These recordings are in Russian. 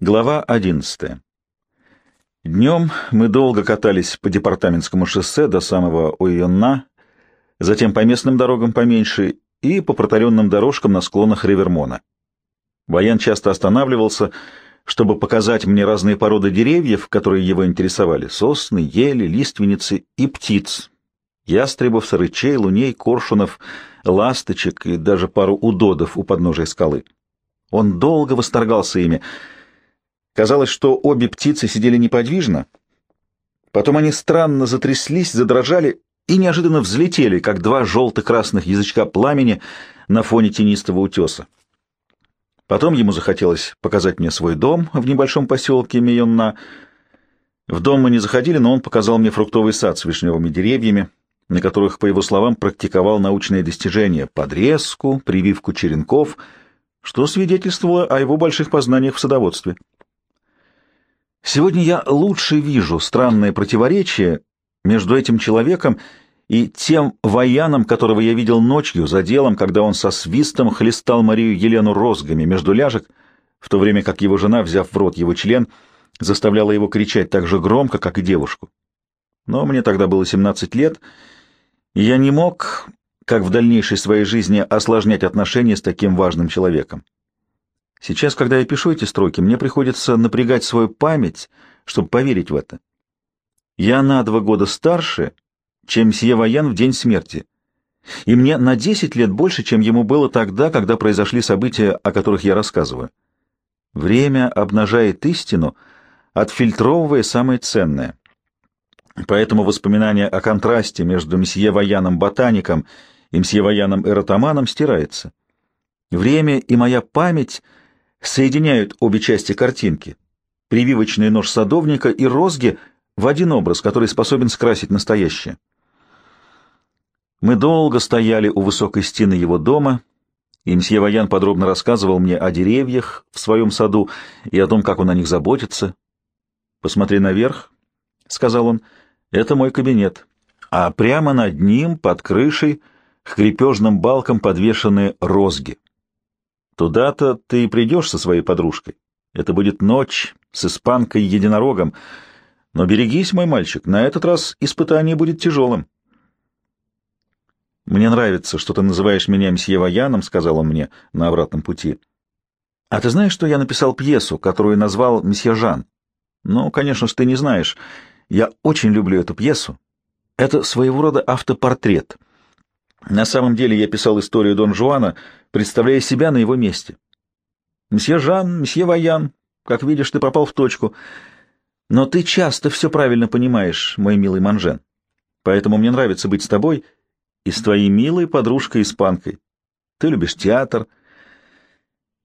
Глава 11. Днем мы долго катались по департаментскому шоссе до самого Уйонна, затем по местным дорогам поменьше и по протаренным дорожкам на склонах Ривермона. Воян часто останавливался, чтобы показать мне разные породы деревьев, которые его интересовали — сосны, ели, лиственницы и птиц, ястребов, сырычей, луней, коршунов, ласточек и даже пару удодов у подножия скалы. Он долго восторгался ими — Казалось, что обе птицы сидели неподвижно. Потом они странно затряслись, задрожали и неожиданно взлетели, как два желто-красных язычка пламени на фоне тенистого утеса. Потом ему захотелось показать мне свой дом в небольшом поселке Мейонна. В дом мы не заходили, но он показал мне фруктовый сад с вишневыми деревьями, на которых, по его словам, практиковал научные достижения — подрезку, прививку черенков, что свидетельствовало о его больших познаниях в садоводстве. Сегодня я лучше вижу странное противоречие между этим человеком и тем вояном, которого я видел ночью за делом, когда он со свистом хлестал Марию Елену розгами между ляжек, в то время как его жена, взяв в рот его член, заставляла его кричать так же громко, как и девушку. Но мне тогда было 17 лет, и я не мог, как в дальнейшей своей жизни, осложнять отношения с таким важным человеком. Сейчас, когда я пишу эти строки, мне приходится напрягать свою память, чтобы поверить в это. Я на два года старше, чем Сье Ваян в день смерти, и мне на десять лет больше, чем ему было тогда, когда произошли события, о которых я рассказываю. Время обнажает истину, отфильтровывая самое ценное. Поэтому воспоминание о контрасте между мсье Ваяном-ботаником и мсье Ваяном-эротоманом стирается. Время и моя память — соединяют обе части картинки — прививочный нож садовника и розги в один образ, который способен скрасить настоящее. Мы долго стояли у высокой стены его дома, и мсье Ваян подробно рассказывал мне о деревьях в своем саду и о том, как он о них заботится. «Посмотри наверх», — сказал он, — «это мой кабинет, а прямо над ним, под крышей, к крепежным балкам подвешены розги». Туда-то ты и придешь со своей подружкой. Это будет ночь с испанкой-единорогом. Но берегись, мой мальчик, на этот раз испытание будет тяжелым. «Мне нравится, что ты называешь меня мсье Ваяном», — сказал он мне на обратном пути. «А ты знаешь, что я написал пьесу, которую назвал «Мсье Жан»?» «Ну, конечно же, ты не знаешь. Я очень люблю эту пьесу. Это своего рода автопортрет». На самом деле я писал историю Дон Жуана, представляя себя на его месте. «Мсье Жан, мсье Ваян, как видишь, ты попал в точку. Но ты часто все правильно понимаешь, мой милый Манжен. Поэтому мне нравится быть с тобой и с твоей милой подружкой-испанкой. Ты любишь театр».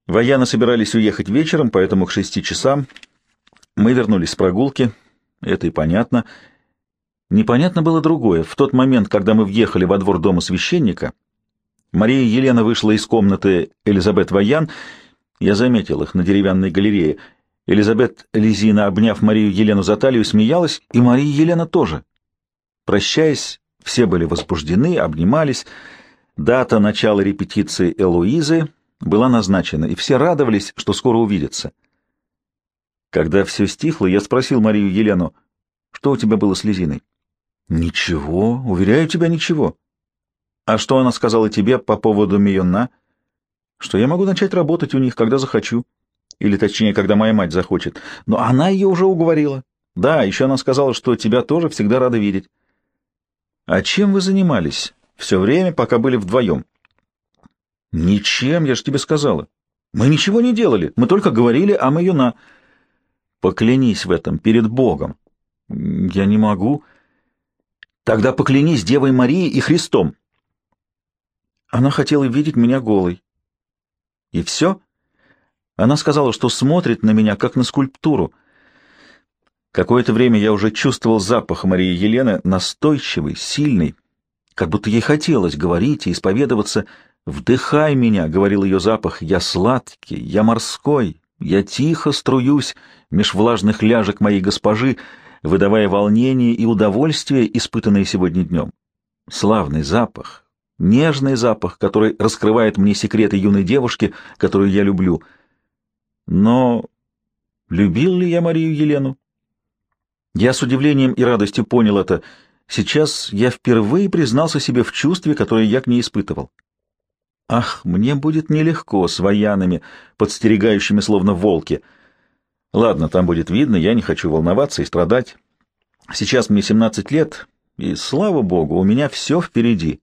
Ваяны собирались уехать вечером, поэтому к шести часам мы вернулись с прогулки. Это и понятно. Непонятно было другое. В тот момент, когда мы въехали во двор дома священника, Мария Елена вышла из комнаты Элизабет Ваян. Я заметил их на деревянной галерее. Элизабет Лизина, обняв Марию Елену за талию, смеялась, и Мария Елена тоже. Прощаясь, все были возбуждены, обнимались. Дата начала репетиции Элуизы была назначена, и все радовались, что скоро увидятся. Когда все стихло, я спросил Марию Елену, что у тебя было с Лизиной? Ничего, уверяю тебя, ничего. А что она сказала тебе по поводу Миона? Что я могу начать работать у них, когда захочу. Или, точнее, когда моя мать захочет. Но она ее уже уговорила. Да, еще она сказала, что тебя тоже всегда рада видеть. А чем вы занимались все время, пока были вдвоем? Ничем, я же тебе сказала. Мы ничего не делали, мы только говорили о Маюна. Поклянись в этом перед Богом. Я не могу. Тогда поклянись Девой Марией и Христом. Она хотела видеть меня голой. И все? Она сказала, что смотрит на меня, как на скульптуру. Какое-то время я уже чувствовал запах Марии Елены, настойчивый, сильный, как будто ей хотелось говорить и исповедоваться. «Вдыхай меня», — говорил ее запах, — «я сладкий, я морской, я тихо струюсь меж влажных ляжек моей госпожи, выдавая волнение и удовольствие, испытанные сегодня днем. Славный запах, нежный запах, который раскрывает мне секреты юной девушки, которую я люблю. Но любил ли я Марию Елену. Я с удивлением и радостью понял это. Сейчас я впервые признался себе в чувстве, которое я к ней испытывал. Ах, мне будет нелегко с воянами, подстерегающими словно волки. Ладно, там будет видно, я не хочу волноваться и страдать. Сейчас мне 17 лет, и, слава богу, у меня все впереди.